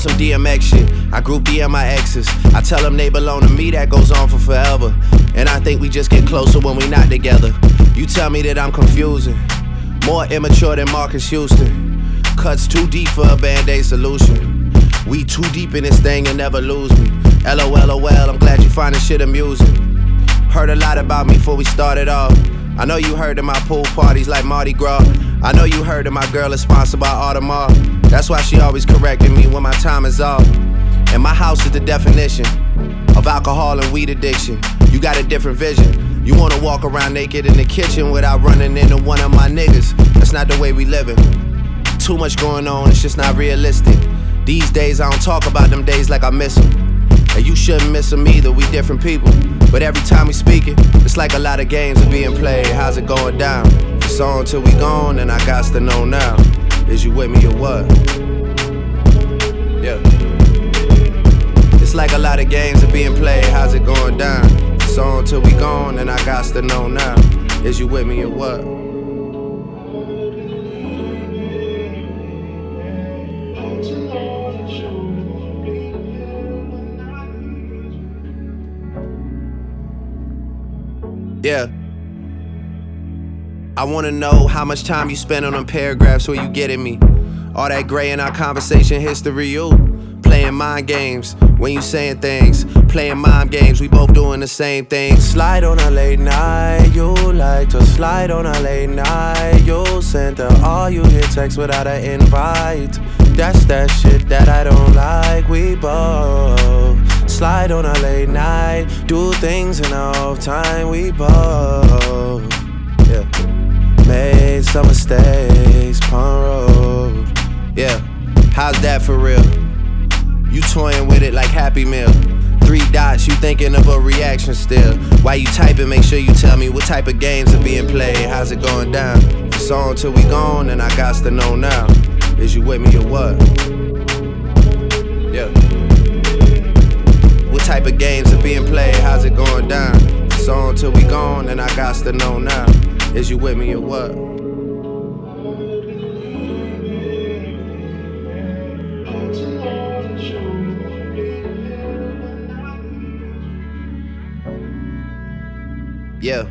some DMX shit. I group DM my exes. I tell them they belong to me, that goes on for forever. And I think we just get closer when we not together. You tell me that I'm confusing. More immature than Marques Houston. Cuts too deep for a band aid solution. We too deep in this thing and never lose me. LOL, I'm glad you find this shit amusing. Heard a lot about me before we started off. I know you heard of my pool parties like Mardi Gras. I know you heard that my girl is sponsored by Audemars. That's why she always correcting me when my time is off. And my house is the definition of alcohol and weed addiction. You got a different vision. You wanna walk around naked in the kitchen without running into one of my niggas. That's not the way we living. Too much going on, it's just not realistic. These days I don't talk about them days like I miss them. And you shouldn't miss them either, we different people. But every time we speak it, it's like a lot of games are being played. How's it going down? It's on till we gone, and I got to know now. Is you with me or what? Yeah. It's like a lot of games are being played. How's it going down? It's on till we gone, and I got to know now. Is you with me or what? Yeah. I wanna know how much time you spend on them paragraphs where you getting me. All that gray in our conversation history, you playing mind games when you saying things. Playing mind games, we both doing the same thing. Slide on a late night, you like to slide on a late night. You send her all you hit text without an invite. That's that shit that I don't like. We both slide on a late night, do things in off time. We both, yeah, made some mistakes, pun road, yeah. How's that for real? You toying with it like Happy Meal. Three dots, you thinking of a reaction still. While you typing, make sure you tell me what type of games are being played. How's it going down? It's on till we gone, and I got to know now. Is you with me or what? Of games are being played? How's it going down? It's on till we gone, and I got to know now. Is you with me or what? Yeah.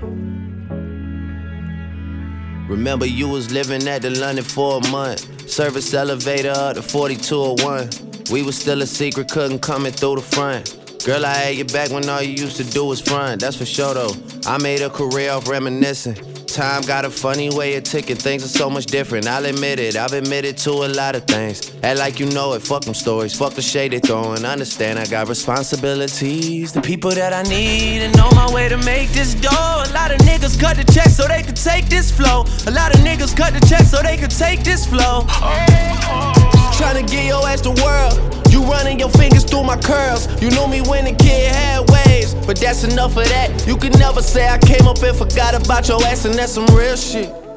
Remember you was living at the London for a month. Service elevator up to 4201. We was still a secret, couldn't come in through the front. Girl, I had your back when all you used to do was front. That's for sure though. I made a career off reminiscing. Time got a funny way of ticking. Things are so much different. I'll admit it. I've admitted to a lot of things. Act like you know it. Fuck them stories. Fuck the shade they throwing. Understand I got responsibilities. The people that I need and on my way to make this dough. A lot of niggas cut the check so they could take this flow. A lot of niggas cut the check so they could take this flow. Trying to get your ass the world. You running your fingers through my curls. You knew me when the kid had waves, but that's enough of that. You can never say I came up and forgot about your ass, and that's some real shit.